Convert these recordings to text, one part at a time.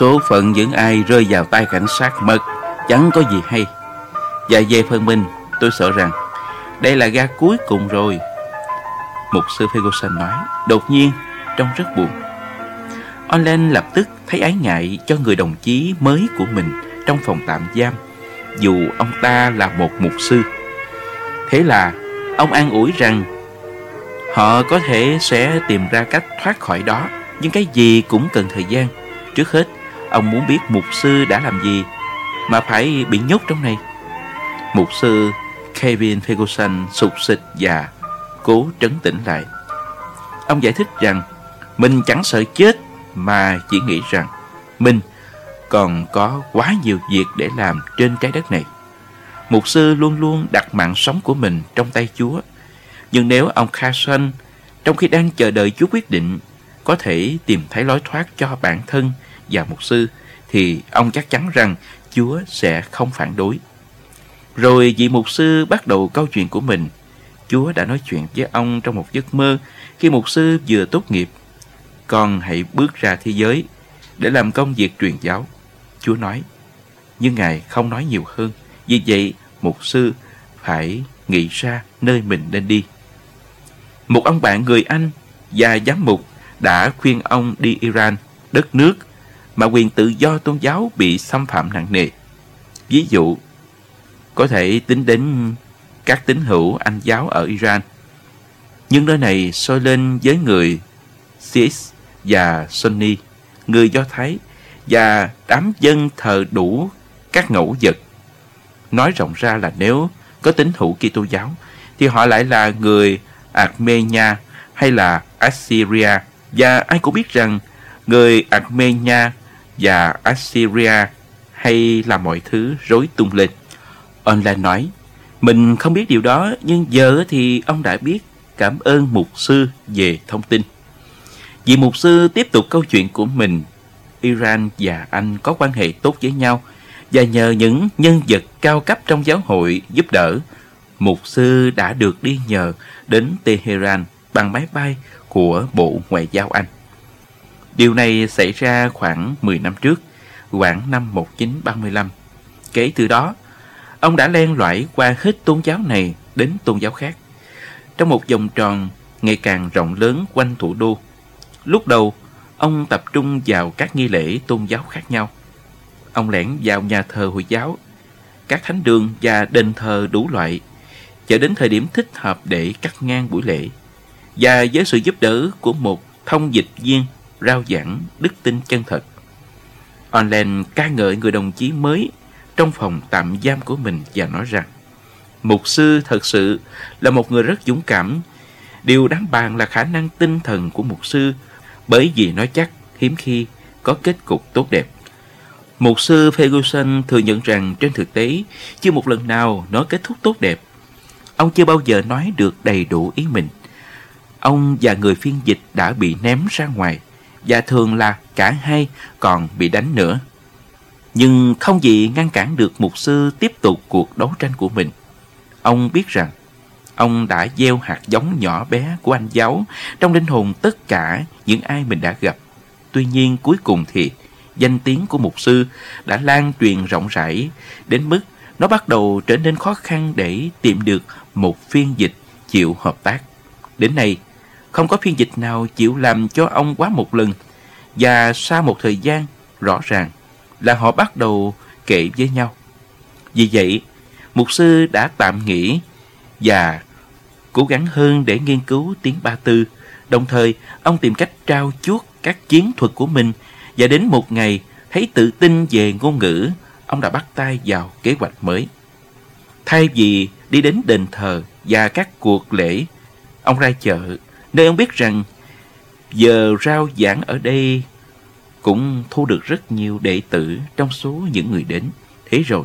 Số phận những ai rơi vào tay cảnh sát mất Chẳng có gì hay Và về phần mình tôi sợ rằng Đây là ga cuối cùng rồi Mục sư Ferguson nói Đột nhiên trông rất buồn Olen lập tức thấy ái ngại cho người đồng chí mới của mình trong phòng tạm giam dù ông ta là một mục sư. Thế là ông an ủi rằng họ có thể sẽ tìm ra cách thoát khỏi đó nhưng cái gì cũng cần thời gian. Trước hết, ông muốn biết mục sư đã làm gì mà phải bị nhốt trong này. Mục sư Kevin Ferguson sụt sịch và cố trấn tĩnh lại. Ông giải thích rằng mình chẳng sợ chết mà chỉ nghĩ rằng mình còn có quá nhiều việc để làm trên trái đất này. Mục sư luôn luôn đặt mạng sống của mình trong tay Chúa. Nhưng nếu ông Carson, trong khi đang chờ đợi Chúa quyết định, có thể tìm thấy lối thoát cho bản thân và mục sư, thì ông chắc chắn rằng Chúa sẽ không phản đối. Rồi vị mục sư bắt đầu câu chuyện của mình. Chúa đã nói chuyện với ông trong một giấc mơ khi mục sư vừa tốt nghiệp. Con hãy bước ra thế giới để làm công việc truyền giáo. Chúa nói. Nhưng Ngài không nói nhiều hơn. Vì vậy, mục sư phải nghĩ ra nơi mình nên đi. Một ông bạn người Anh và giám mục đã khuyên ông đi Iran, đất nước mà quyền tự do tôn giáo bị xâm phạm nặng nề. Ví dụ, có thể tính đến các tín hữu Anh giáo ở Iran. Nhưng nơi này soi lên với người Sikh và Sunni, người Do Thái và đám dân thờ đủ các ngẫu vật. Nói rộng ra là nếu có tín hữu Kitô giáo thì họ lại là người Armenia hay là Assyria và ai cũng biết rằng người Armenia và Assyria hay là mọi thứ rối tung lên. Online nói, mình không biết điều đó nhưng giờ thì ông đã biết cảm ơn mục sư về thông tin. Vị mục sư tiếp tục câu chuyện của mình Iran và Anh có quan hệ tốt với nhau và nhờ những nhân vật cao cấp trong giáo hội giúp đỡ, mục sư đã được đi nhờ đến Tehran bằng máy bay của Bộ Ngoại giao Anh. Điều này xảy ra khoảng 10 năm trước, khoảng năm 1935. Kể từ đó, ông đã len lỏi qua hết tôn giáo này đến tôn giáo khác. Trong một vòng tròn ngày càng rộng lớn quanh thủ đô. Lúc đầu, ông tập trung vào các nghi lễ tôn giáo khác nhau. Ông lẻn vào nhà thờ Hồi giáo, các thánh đường và đền thờ đủ loại, chờ đến thời điểm thích hợp để cắt ngang buổi lễ. Và với sự giúp đỡ của một thông dịch viên rao giảng đức tin chân thật. Online ca ngợi người đồng chí mới trong phòng tạm giam của mình và nói rằng, Mục sư thật sự là một người rất dũng cảm. Điều đáng bàn là khả năng tinh thần của mục sư, bởi vì nó chắc hiếm khi có kết cục tốt đẹp. Mục sư Ferguson thừa nhận rằng trên thực tế chưa một lần nào nó kết thúc tốt đẹp. Ông chưa bao giờ nói được đầy đủ ý mình. Ông và người phiên dịch đã bị ném ra ngoài và thường là cả hai còn bị đánh nữa. Nhưng không gì ngăn cản được mục sư tiếp tục cuộc đấu tranh của mình. Ông biết rằng Ông đã gieo hạt giống nhỏ bé của anh giáo trong linh hồn tất cả những ai mình đã gặp. Tuy nhiên cuối cùng thì danh tiếng của mục sư đã lan truyền rộng rãi đến mức nó bắt đầu trở nên khó khăn để tìm được một phiên dịch chịu hợp tác. Đến nay, không có phiên dịch nào chịu làm cho ông quá một lần và sau một thời gian rõ ràng là họ bắt đầu kể với nhau. Vì vậy, mục sư đã tạm nghỉ và cố gắng hơn để nghiên cứu tiếng Ba Tư. Đồng thời, ông tìm cách trao chuốt các chiến thuật của mình và đến một ngày thấy tự tin về ngôn ngữ, ông đã bắt tay vào kế hoạch mới. Thay vì đi đến đền thờ và các cuộc lễ, ông ra chợ, nơi ông biết rằng giờ rao giảng ở đây cũng thu được rất nhiều đệ tử trong số những người đến. Thế rồi,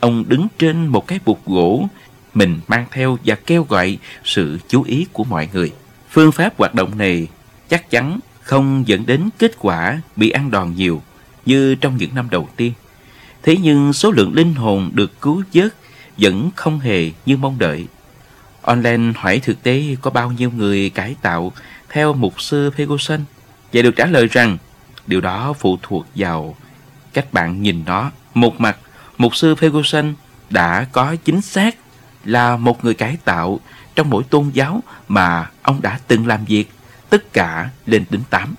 ông đứng trên một cái bục gỗ mình mang theo và kêu gọi sự chú ý của mọi người. Phương pháp hoạt động này chắc chắn không dẫn đến kết quả bị ăn đòn nhiều như trong những năm đầu tiên. Thế nhưng số lượng linh hồn được cứu vớt vẫn không hề như mong đợi. Online hỏi thực tế có bao nhiêu người cải tạo theo mục sư Ferguson và được trả lời rằng Điều đó phụ thuộc vào cách bạn nhìn nó. Một mặt, mục sư Ferguson đã có chính xác là một người cải tạo trong mỗi tôn giáo mà ông đã từng làm việc, tất cả lên đến 8.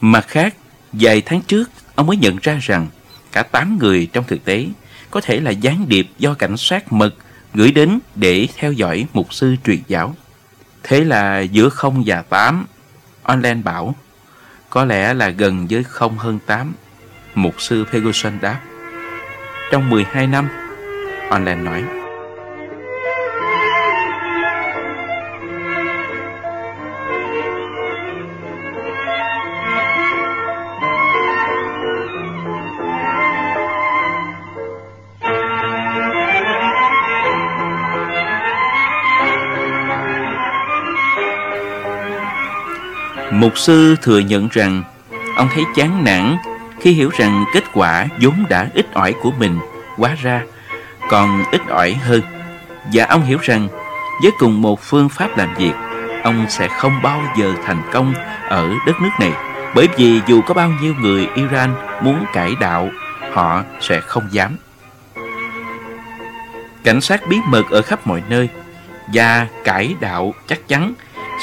Mặt khác, vài tháng trước, ông mới nhận ra rằng cả 8 người trong thực tế có thể là gián điệp do cảnh sát mật gửi đến để theo dõi mục sư truyền giáo. Thế là giữa 0 và 8, Online bảo, có lẽ là gần với 0 hơn 8. Mục sư Ferguson đáp. Trong 12 năm, Online nói. Mục sư thừa nhận rằng ông thấy chán nản khi hiểu rằng kết quả vốn đã ít ỏi của mình quá ra còn ít ỏi hơn. Và ông hiểu rằng với cùng một phương pháp làm việc, ông sẽ không bao giờ thành công ở đất nước này. Bởi vì dù có bao nhiêu người Iran muốn cải đạo, họ sẽ không dám. Cảnh sát bí mật ở khắp mọi nơi và cải đạo chắc chắn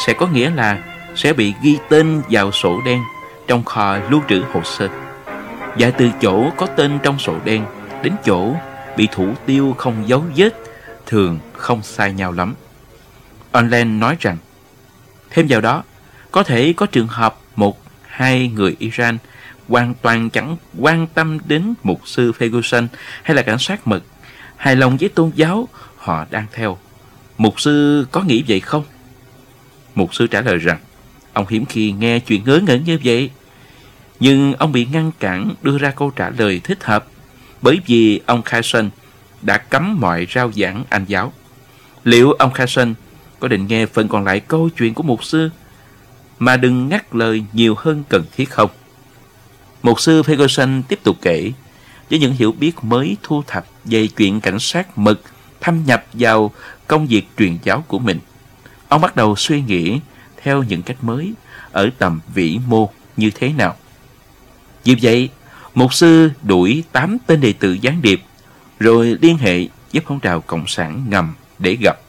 sẽ có nghĩa là sẽ bị ghi tên vào sổ đen trong kho lưu trữ hồ sơ. Và từ chỗ có tên trong sổ đen đến chỗ bị thủ tiêu không dấu vết thường không sai nhau lắm. Online nói rằng, thêm vào đó, có thể có trường hợp một, hai người Iran hoàn toàn chẳng quan tâm đến mục sư Ferguson hay là cảnh sát mật hài lòng với tôn giáo họ đang theo. Mục sư có nghĩ vậy không? Mục sư trả lời rằng Ông hiếm khi nghe chuyện ngớ ngẩn như vậy. Nhưng ông bị ngăn cản đưa ra câu trả lời thích hợp, bởi vì ông Carson đã cấm mọi rao giảng Anh giáo. Liệu ông Carson có định nghe phần còn lại câu chuyện của mục sư mà đừng ngắt lời nhiều hơn cần thiết không? Mục sư Ferguson tiếp tục kể, với những hiểu biết mới thu thập về chuyện cảnh sát mật thâm nhập vào công việc truyền giáo của mình. Ông bắt đầu suy nghĩ theo những cách mới ở tầm vĩ mô như thế nào. Vì vậy, một sư đuổi 8 tên đệ tử gián điệp rồi liên hệ với phong trào Cộng sản ngầm để gặp.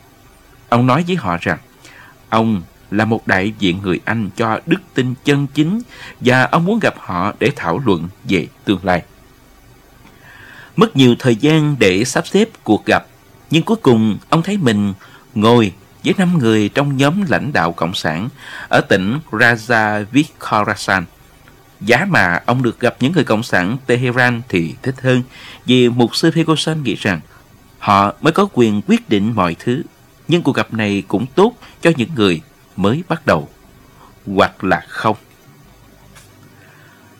Ông nói với họ rằng ông là một đại diện người Anh cho đức tin chân chính và ông muốn gặp họ để thảo luận về tương lai. Mất nhiều thời gian để sắp xếp cuộc gặp, nhưng cuối cùng ông thấy mình ngồi với năm người trong nhóm lãnh đạo Cộng sản ở tỉnh Raja Khorasan. Giá mà ông được gặp những người Cộng sản Tehran thì thích hơn vì mục sư Ferguson nghĩ rằng họ mới có quyền quyết định mọi thứ. Nhưng cuộc gặp này cũng tốt cho những người mới bắt đầu. Hoặc là không.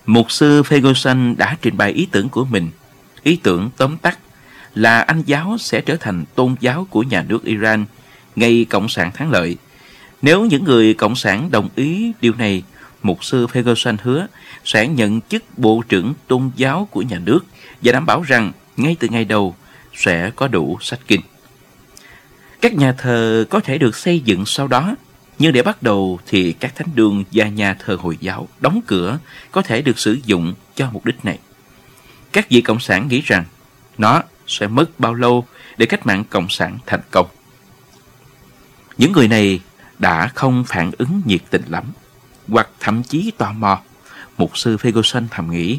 Mục sư Ferguson đã trình bày ý tưởng của mình. Ý tưởng tóm tắt là Anh giáo sẽ trở thành tôn giáo của nhà nước Iran – ngay Cộng sản thắng lợi. Nếu những người Cộng sản đồng ý điều này, Mục sư Ferguson hứa sẽ nhận chức Bộ trưởng Tôn giáo của nhà nước và đảm bảo rằng ngay từ ngày đầu sẽ có đủ sách kinh. Các nhà thờ có thể được xây dựng sau đó, nhưng để bắt đầu thì các thánh đường và nhà thờ Hồi giáo đóng cửa có thể được sử dụng cho mục đích này. Các vị Cộng sản nghĩ rằng nó sẽ mất bao lâu để cách mạng Cộng sản thành công. Những người này đã không phản ứng nhiệt tình lắm, hoặc thậm chí tò mò. Mục sư Ferguson thầm nghĩ.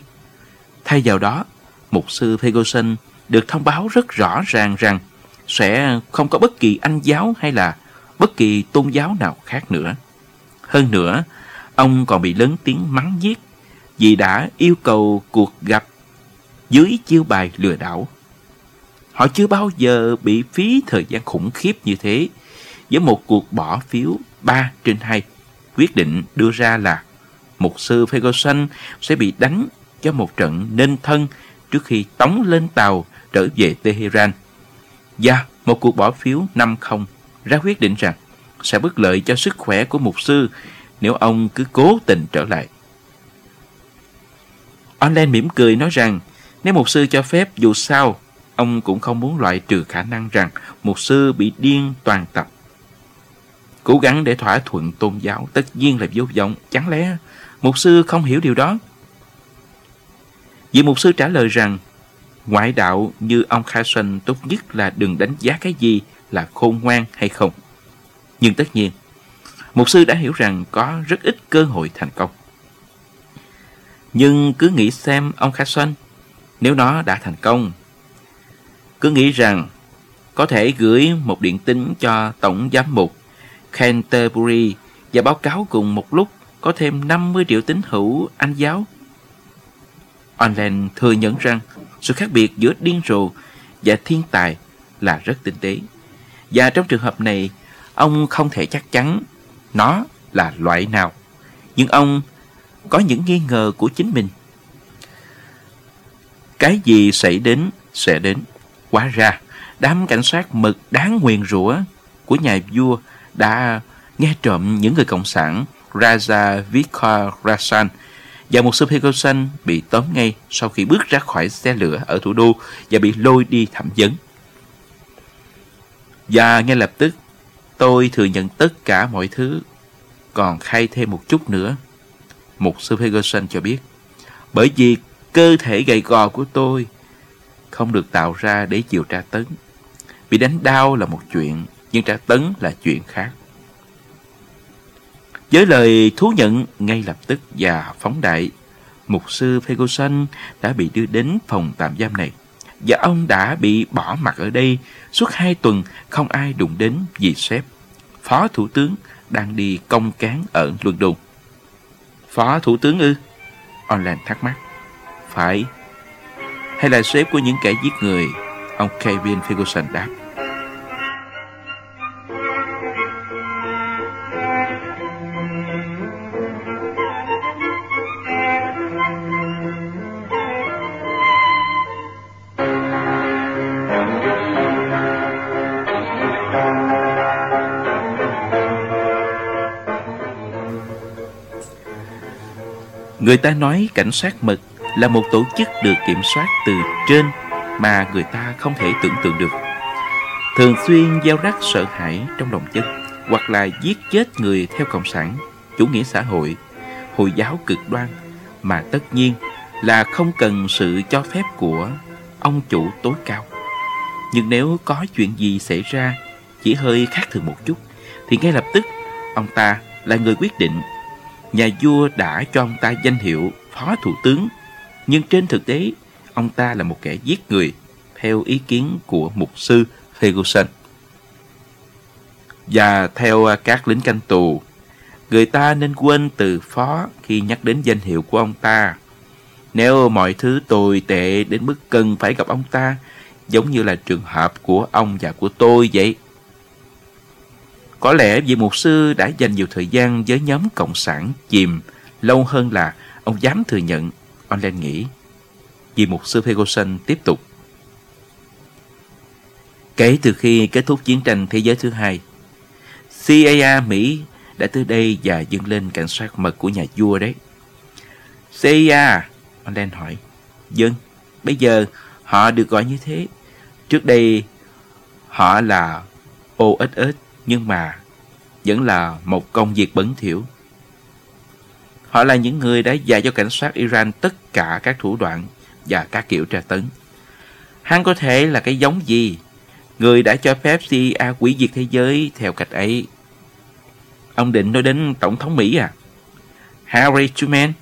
Thay vào đó, mục sư Ferguson được thông báo rất rõ ràng rằng sẽ không có bất kỳ anh giáo hay là bất kỳ tôn giáo nào khác nữa. Hơn nữa, ông còn bị lớn tiếng mắng giết vì đã yêu cầu cuộc gặp dưới chiêu bài lừa đảo. Họ chưa bao giờ bị phí thời gian khủng khiếp như thế với một cuộc bỏ phiếu 3 trên 2 quyết định đưa ra là mục sư Ferguson sẽ bị đánh cho một trận nên thân trước khi tống lên tàu trở về Tehran. Và một cuộc bỏ phiếu 5-0 ra quyết định rằng sẽ bất lợi cho sức khỏe của mục sư nếu ông cứ cố tình trở lại. Online mỉm cười nói rằng nếu mục sư cho phép dù sao, ông cũng không muốn loại trừ khả năng rằng mục sư bị điên toàn tập Cố gắng để thỏa thuận tôn giáo tất nhiên là vô vọng. Chẳng lẽ mục sư không hiểu điều đó? Vị mục sư trả lời rằng ngoại đạo như ông Carson tốt nhất là đừng đánh giá cái gì là khôn ngoan hay không. Nhưng tất nhiên, mục sư đã hiểu rằng có rất ít cơ hội thành công. Nhưng cứ nghĩ xem ông Carson, nếu nó đã thành công, cứ nghĩ rằng có thể gửi một điện tín cho Tổng Giám mục Canterbury và báo cáo cùng một lúc có thêm 50 triệu tín hữu Anh giáo. Online thừa nhận rằng sự khác biệt giữa điên rồ và thiên tài là rất tinh tế. Và trong trường hợp này, ông không thể chắc chắn nó là loại nào. Nhưng ông có những nghi ngờ của chính mình. Cái gì xảy đến sẽ đến. Quá ra, đám cảnh sát mực đáng nguyền rủa của nhà vua đã nghe trộm những người cộng sản Raja Vikhar Rasan và một sư Ferguson bị tóm ngay sau khi bước ra khỏi xe lửa ở thủ đô và bị lôi đi thẩm vấn. Và ngay lập tức, tôi thừa nhận tất cả mọi thứ, còn khai thêm một chút nữa. Một sư Ferguson cho biết, bởi vì cơ thể gầy gò của tôi không được tạo ra để chịu tra tấn. Bị đánh đau là một chuyện, nhưng tra tấn là chuyện khác. Với lời thú nhận ngay lập tức và phóng đại, mục sư Ferguson đã bị đưa đến phòng tạm giam này. Và ông đã bị bỏ mặt ở đây suốt hai tuần không ai đụng đến vì sếp. Phó Thủ tướng đang đi công cán ở London. Phó Thủ tướng ư? Online thắc mắc. Phải. Hay là sếp của những kẻ giết người? Ông Kevin Ferguson đáp. Người ta nói cảnh sát mật là một tổ chức được kiểm soát từ trên mà người ta không thể tưởng tượng được. Thường xuyên gieo rắc sợ hãi trong lòng dân hoặc là giết chết người theo cộng sản, chủ nghĩa xã hội, hồi giáo cực đoan mà tất nhiên là không cần sự cho phép của ông chủ tối cao. Nhưng nếu có chuyện gì xảy ra chỉ hơi khác thường một chút thì ngay lập tức ông ta là người quyết định nhà vua đã cho ông ta danh hiệu phó thủ tướng, nhưng trên thực tế, ông ta là một kẻ giết người, theo ý kiến của mục sư Ferguson. Và theo à, các lính canh tù, người ta nên quên từ phó khi nhắc đến danh hiệu của ông ta. Nếu mọi thứ tồi tệ đến mức cần phải gặp ông ta, giống như là trường hợp của ông và của tôi vậy. Có lẽ vì mục sư đã dành nhiều thời gian với nhóm Cộng sản chìm lâu hơn là ông dám thừa nhận, ông Len nghĩ. Vì mục sư Ferguson tiếp tục. Kể từ khi kết thúc chiến tranh thế giới thứ hai, CIA Mỹ đã tới đây và dâng lên cảnh sát mật của nhà vua đấy. CIA, ông Len hỏi. Dân, bây giờ họ được gọi như thế. Trước đây họ là OSS nhưng mà vẫn là một công việc bẩn thỉu. Họ là những người đã dạy cho cảnh sát Iran tất cả các thủ đoạn và các kiểu tra tấn. Hắn có thể là cái giống gì? Người đã cho phép CIA quỷ diệt thế giới theo cách ấy. Ông định nói đến Tổng thống Mỹ à? Harry Truman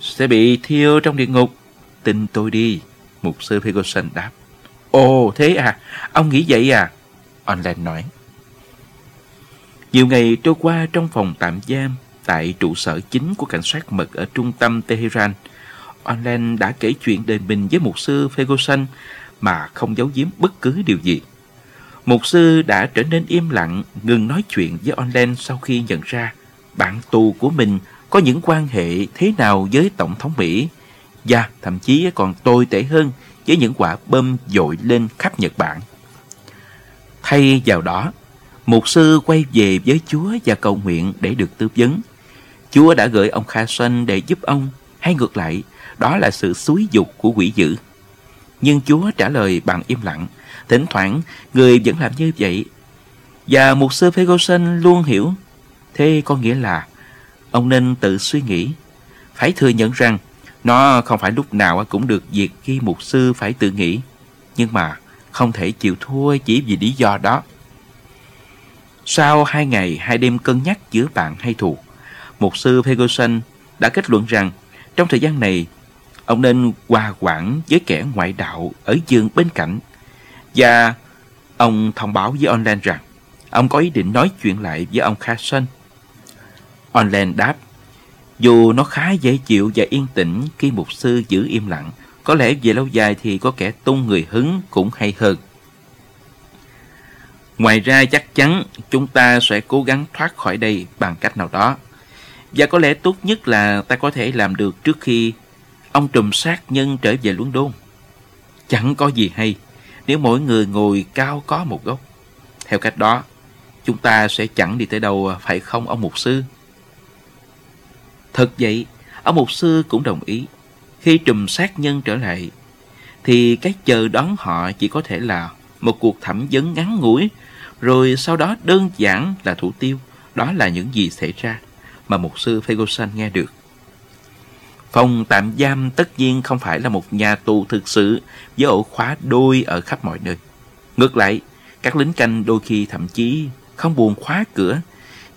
sẽ bị thiêu trong địa ngục. Tin tôi đi, mục sư Ferguson đáp. Ồ, thế à? Ông nghĩ vậy à? Online nói. Nhiều ngày trôi qua trong phòng tạm giam tại trụ sở chính của cảnh sát mật ở trung tâm Tehran. Online đã kể chuyện đời mình với mục sư Ferguson mà không giấu giếm bất cứ điều gì. Mục sư đã trở nên im lặng, ngừng nói chuyện với Online sau khi nhận ra bạn tù của mình có những quan hệ thế nào với Tổng thống Mỹ và thậm chí còn tồi tệ hơn với những quả bom dội lên khắp Nhật Bản. Thay vào đó, Mục sư quay về với Chúa và cầu nguyện để được tư vấn. Chúa đã gửi ông Kha Xuân để giúp ông, hay ngược lại, đó là sự xúi dục của quỷ dữ. Nhưng Chúa trả lời bằng im lặng, thỉnh thoảng người vẫn làm như vậy. Và mục sư Ferguson luôn hiểu, thế có nghĩa là ông nên tự suy nghĩ, phải thừa nhận rằng Nó không phải lúc nào cũng được việc khi mục sư phải tự nghĩ, nhưng mà không thể chịu thua chỉ vì lý do đó. Sau hai ngày hai đêm cân nhắc giữa bạn hay thù, mục sư Ferguson đã kết luận rằng trong thời gian này ông nên hòa quản với kẻ ngoại đạo ở giường bên cạnh và ông thông báo với Online rằng ông có ý định nói chuyện lại với ông Carson. Online đáp dù nó khá dễ chịu và yên tĩnh khi mục sư giữ im lặng, có lẽ về lâu dài thì có kẻ tung người hứng cũng hay hơn. Ngoài ra chắc chắn chúng ta sẽ cố gắng thoát khỏi đây bằng cách nào đó. Và có lẽ tốt nhất là ta có thể làm được trước khi ông trùm sát nhân trở về London. Chẳng có gì hay nếu mỗi người ngồi cao có một gốc. Theo cách đó, chúng ta sẽ chẳng đi tới đâu phải không ông mục sư? Thật vậy, ông mục sư cũng đồng ý. Khi trùm sát nhân trở lại, thì cái chờ đón họ chỉ có thể là một cuộc thẩm vấn ngắn ngủi, rồi sau đó đơn giản là thủ tiêu. Đó là những gì xảy ra mà mục sư Ferguson nghe được. Phòng tạm giam tất nhiên không phải là một nhà tù thực sự với ổ khóa đôi ở khắp mọi nơi. Ngược lại, các lính canh đôi khi thậm chí không buồn khóa cửa,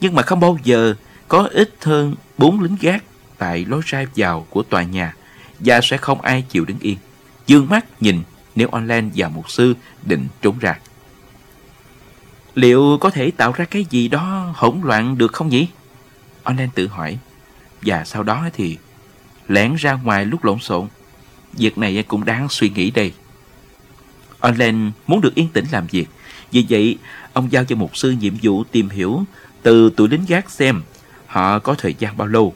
nhưng mà không bao giờ có ít hơn bốn lính gác tại lối ra vào của tòa nhà và sẽ không ai chịu đứng yên. Dương mắt nhìn nếu online và mục sư định trốn ra. Liệu có thể tạo ra cái gì đó hỗn loạn được không nhỉ? Online tự hỏi. Và sau đó thì lẻn ra ngoài lúc lộn xộn. Việc này cũng đáng suy nghĩ đây. Online muốn được yên tĩnh làm việc. Vì vậy, ông giao cho mục sư nhiệm vụ tìm hiểu từ tụi lính gác xem họ có thời gian bao lâu.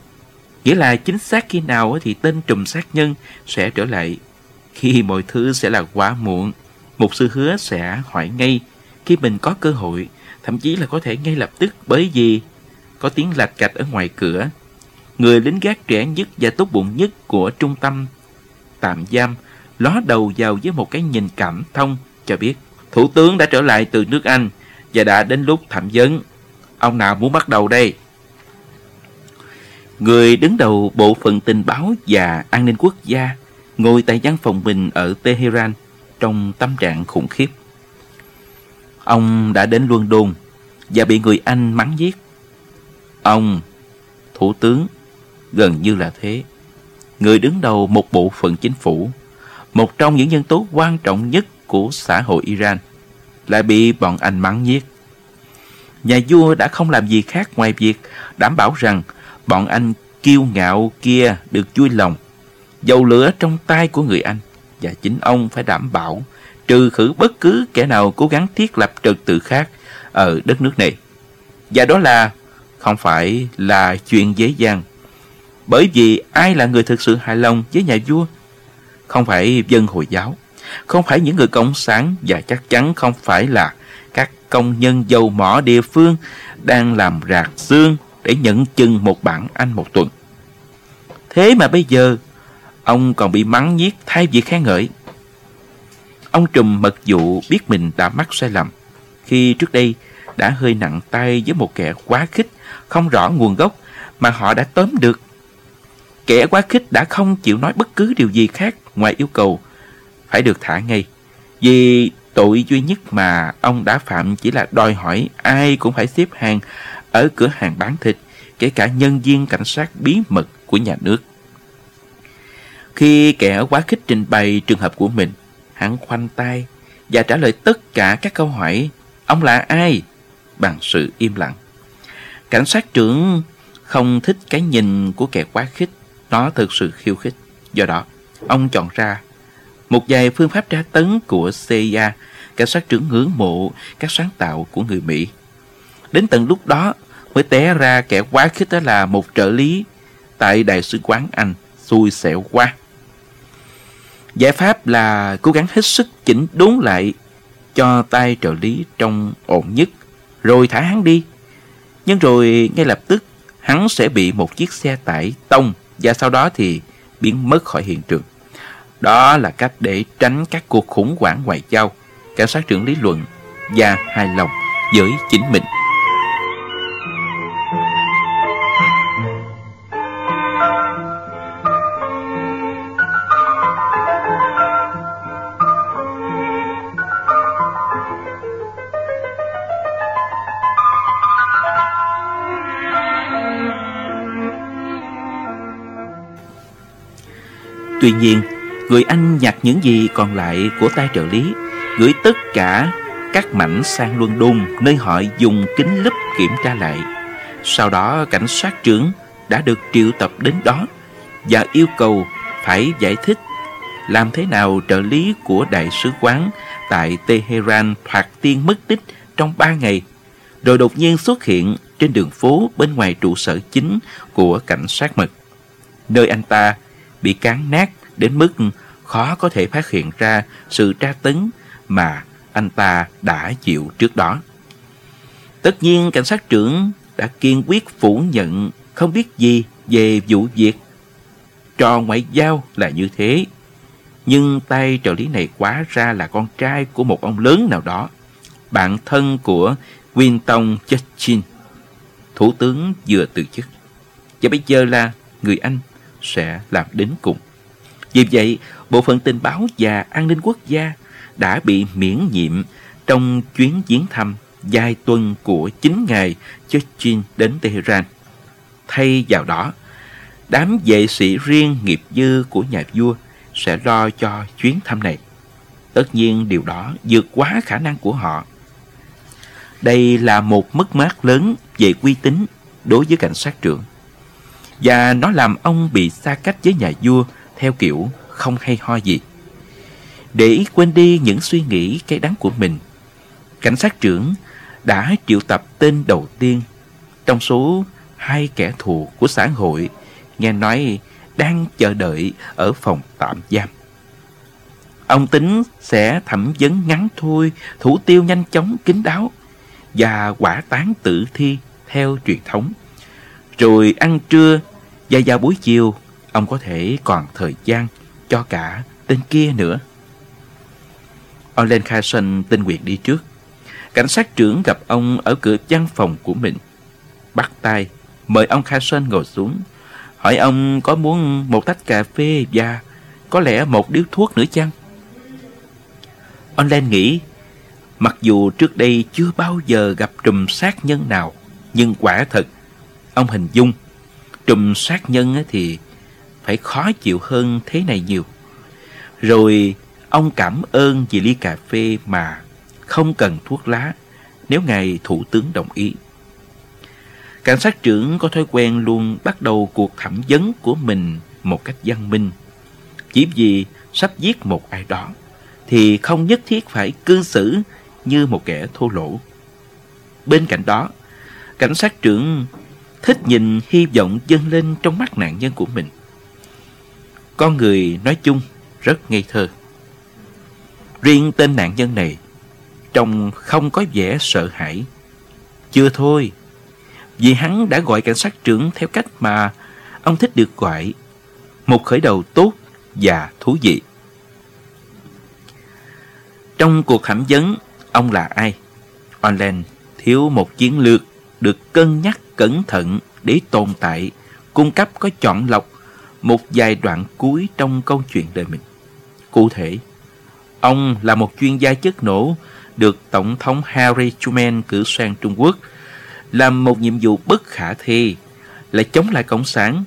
Nghĩa là chính xác khi nào thì tên trùm sát nhân sẽ trở lại. Khi mọi thứ sẽ là quá muộn, mục sư hứa sẽ hỏi ngay khi mình có cơ hội, thậm chí là có thể ngay lập tức bởi vì có tiếng lạch cạch ở ngoài cửa. Người lính gác trẻ nhất và tốt bụng nhất của trung tâm tạm giam ló đầu vào với một cái nhìn cảm thông cho biết Thủ tướng đã trở lại từ nước Anh và đã đến lúc thẩm vấn. Ông nào muốn bắt đầu đây? Người đứng đầu Bộ phận Tình báo và An ninh Quốc gia ngồi tại văn phòng mình ở Tehran trong tâm trạng khủng khiếp. Ông đã đến London và bị người Anh mắng giết. Ông, thủ tướng, gần như là thế. Người đứng đầu một bộ phận chính phủ, một trong những nhân tố quan trọng nhất của xã hội Iran, lại bị bọn Anh mắng giết. Nhà vua đã không làm gì khác ngoài việc đảm bảo rằng bọn anh kiêu ngạo kia được vui lòng, dầu lửa trong tay của người Anh và chính ông phải đảm bảo trừ khử bất cứ kẻ nào cố gắng thiết lập trật tự khác ở đất nước này. Và đó là không phải là chuyện dễ dàng. Bởi vì ai là người thực sự hài lòng với nhà vua? Không phải dân Hồi giáo, không phải những người cộng sản và chắc chắn không phải là các công nhân dầu mỏ địa phương đang làm rạc xương để nhận chừng một bản Anh một tuần. Thế mà bây giờ, ông còn bị mắng nhiếc thay vì khen ngợi. Ông trùm mật dụ biết mình đã mắc sai lầm, khi trước đây đã hơi nặng tay với một kẻ quá khích, không rõ nguồn gốc mà họ đã tóm được. Kẻ quá khích đã không chịu nói bất cứ điều gì khác ngoài yêu cầu phải được thả ngay. Vì tội duy nhất mà ông đã phạm chỉ là đòi hỏi ai cũng phải xếp hàng ở cửa hàng bán thịt, kể cả nhân viên cảnh sát bí mật của nhà nước. Khi kẻ quá khích trình bày trường hợp của mình, hắn khoanh tay và trả lời tất cả các câu hỏi Ông là ai? Bằng sự im lặng. Cảnh sát trưởng không thích cái nhìn của kẻ quá khích, nó thực sự khiêu khích. Do đó, ông chọn ra một vài phương pháp tra tấn của CIA, cảnh sát trưởng ngưỡng mộ các sáng tạo của người Mỹ. Đến tận lúc đó mới té ra kẻ quá khích đó là một trợ lý tại Đại sứ quán Anh, xui xẻo quá. Giải pháp là cố gắng hết sức chỉnh đốn lại cho tay trợ lý trong ổn nhất, rồi thả hắn đi. Nhưng rồi ngay lập tức hắn sẽ bị một chiếc xe tải tông và sau đó thì biến mất khỏi hiện trường. Đó là cách để tránh các cuộc khủng hoảng ngoại giao, cảnh sát trưởng lý luận và hài lòng với chính mình. Tuy nhiên, người Anh nhặt những gì còn lại của tay trợ lý, gửi tất cả các mảnh sang London nơi họ dùng kính lúp kiểm tra lại. Sau đó cảnh sát trưởng đã được triệu tập đến đó và yêu cầu phải giải thích làm thế nào trợ lý của đại sứ quán tại Tehran thoạt tiên mất tích trong ba ngày, rồi đột nhiên xuất hiện trên đường phố bên ngoài trụ sở chính của cảnh sát mật, nơi anh ta bị cán nát đến mức khó có thể phát hiện ra sự tra tấn mà anh ta đã chịu trước đó. Tất nhiên cảnh sát trưởng đã kiên quyết phủ nhận không biết gì về vụ việc. Trò ngoại giao là như thế. Nhưng tay trợ lý này quá ra là con trai của một ông lớn nào đó. Bạn thân của Winton Churchill, thủ tướng vừa từ chức. Và bây giờ là người Anh sẽ làm đến cùng. Vì vậy, Bộ phận tình báo và an ninh quốc gia đã bị miễn nhiệm trong chuyến viếng thăm dài tuần của chính ngài Churchill đến Tehran. Thay vào đó, đám vệ sĩ riêng nghiệp dư của nhà vua sẽ lo cho chuyến thăm này. Tất nhiên điều đó vượt quá khả năng của họ. Đây là một mất mát lớn về uy tín đối với cảnh sát trưởng. Và nó làm ông bị xa cách với nhà vua theo kiểu không hay ho gì. Để quên đi những suy nghĩ cay đắng của mình, cảnh sát trưởng đã triệu tập tên đầu tiên trong số hai kẻ thù của xã hội nghe nói đang chờ đợi ở phòng tạm giam. Ông tính sẽ thẩm vấn ngắn thôi, thủ tiêu nhanh chóng kín đáo và quả tán tử thi theo truyền thống. Rồi ăn trưa và vào buổi chiều, ông có thể còn thời gian cho cả tên kia nữa. ông lên khai Carson tinh nguyện đi trước. Cảnh sát trưởng gặp ông ở cửa văn phòng của mình. Bắt tay, mời ông Carson ngồi xuống. Hỏi ông có muốn một tách cà phê và có lẽ một điếu thuốc nữa chăng? Ông Len nghĩ, mặc dù trước đây chưa bao giờ gặp trùm sát nhân nào, nhưng quả thật, ông hình dung, trùm sát nhân thì phải khó chịu hơn thế này nhiều. Rồi ông cảm ơn vì ly cà phê mà không cần thuốc lá nếu ngài thủ tướng đồng ý. Cảnh sát trưởng có thói quen luôn bắt đầu cuộc thẩm vấn của mình một cách văn minh. Chỉ vì sắp giết một ai đó thì không nhất thiết phải cư xử như một kẻ thô lỗ. Bên cạnh đó, cảnh sát trưởng thích nhìn hy vọng dâng lên trong mắt nạn nhân của mình. Con người nói chung rất ngây thơ. Riêng tên nạn nhân này trông không có vẻ sợ hãi. Chưa thôi, vì hắn đã gọi cảnh sát trưởng theo cách mà ông thích được gọi. Một khởi đầu tốt và thú vị. Trong cuộc thẩm vấn, ông là ai? Orland thiếu một chiến lược được cân nhắc cẩn thận để tồn tại, cung cấp có chọn lọc một vài đoạn cuối trong câu chuyện đời mình. Cụ thể, ông là một chuyên gia chất nổ được Tổng thống Harry Truman cử sang Trung Quốc làm một nhiệm vụ bất khả thi là chống lại Cộng sản.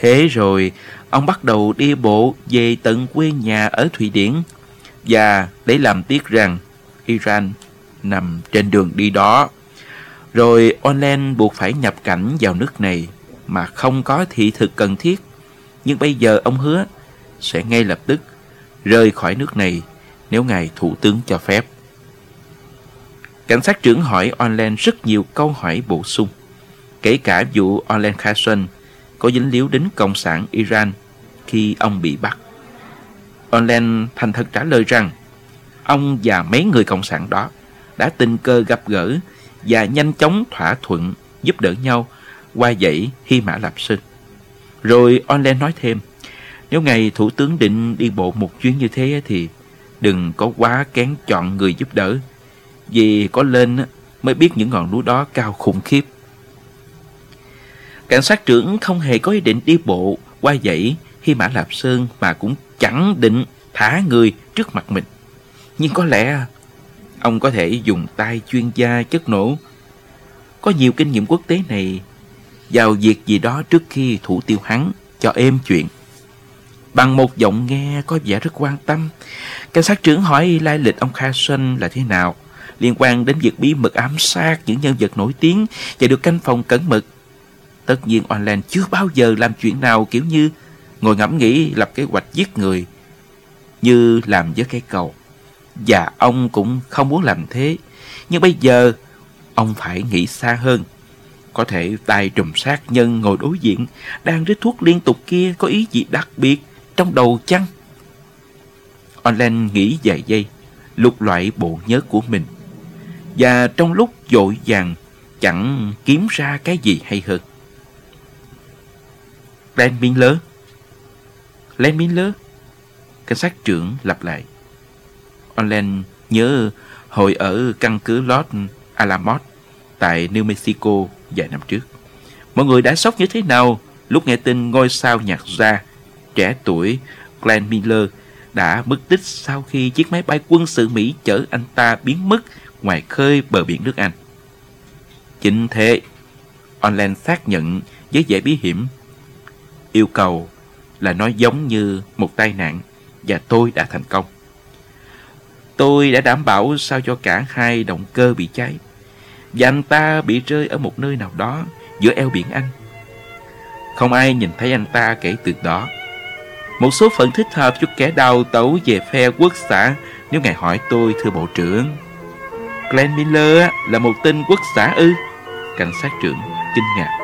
Thế rồi, ông bắt đầu đi bộ về tận quê nhà ở Thụy Điển và để làm tiếc rằng Iran nằm trên đường đi đó. Rồi Orlen buộc phải nhập cảnh vào nước này mà không có thị thực cần thiết. Nhưng bây giờ ông hứa sẽ ngay lập tức rời khỏi nước này nếu ngài thủ tướng cho phép. Cảnh sát trưởng hỏi Orlen rất nhiều câu hỏi bổ sung, kể cả vụ Orlen Carson có dính líu đến Cộng sản Iran khi ông bị bắt. Orlen thành thật trả lời rằng ông và mấy người Cộng sản đó đã tình cờ gặp gỡ và nhanh chóng thỏa thuận giúp đỡ nhau qua dãy Hy Mã Lạp Sơn. Rồi Orlen nói thêm, nếu ngày thủ tướng định đi bộ một chuyến như thế thì đừng có quá kén chọn người giúp đỡ vì có lên mới biết những ngọn núi đó cao khủng khiếp. Cảnh sát trưởng không hề có ý định đi bộ qua dãy Hy Mã Lạp Sơn mà cũng chẳng định thả người trước mặt mình. Nhưng có lẽ ông có thể dùng tay chuyên gia chất nổ. Có nhiều kinh nghiệm quốc tế này. Vào việc gì đó trước khi thủ tiêu hắn, cho êm chuyện. Bằng một giọng nghe có vẻ rất quan tâm, Cảnh sát trưởng hỏi lai lịch ông Carson là thế nào, Liên quan đến việc bí mật ám sát những nhân vật nổi tiếng Và được canh phòng cẩn mật. Tất nhiên Orland chưa bao giờ làm chuyện nào kiểu như Ngồi ngẫm nghĩ lập kế hoạch giết người, Như làm với cây cầu. Và ông cũng không muốn làm thế. Nhưng bây giờ, Ông phải nghĩ xa hơn. Có thể tay trùm sát nhân ngồi đối diện, Đang rít thuốc liên tục kia Có ý gì đặc biệt Trong đầu chăng? Online nghĩ vài giây, Lục loại bộ nhớ của mình. Và trong lúc dội vàng, Chẳng kiếm ra cái gì hay hơn. Len Miller Len Miller Cảnh sát trưởng lặp lại. Orleans nhớ hồi ở căn cứ Los Alamos tại New Mexico vài năm trước. Mọi người đã sốc như thế nào lúc nghe tin ngôi sao nhạc ra trẻ tuổi Glenn Miller đã mất tích sau khi chiếc máy bay quân sự Mỹ chở anh ta biến mất ngoài khơi bờ biển nước Anh. Chính thế, Online xác nhận với vẻ bí hiểm. Yêu cầu là nó giống như một tai nạn và tôi đã thành công. Tôi đã đảm bảo sao cho cả hai động cơ bị cháy và anh ta bị rơi ở một nơi nào đó giữa eo biển Anh. Không ai nhìn thấy anh ta kể từ đó. Một số phận thích hợp cho kẻ đào tẩu về phe quốc xã, nếu ngài hỏi tôi, thưa bộ trưởng. Glenn Miller là một tên quốc xã ư? Cảnh sát trưởng kinh ngạc.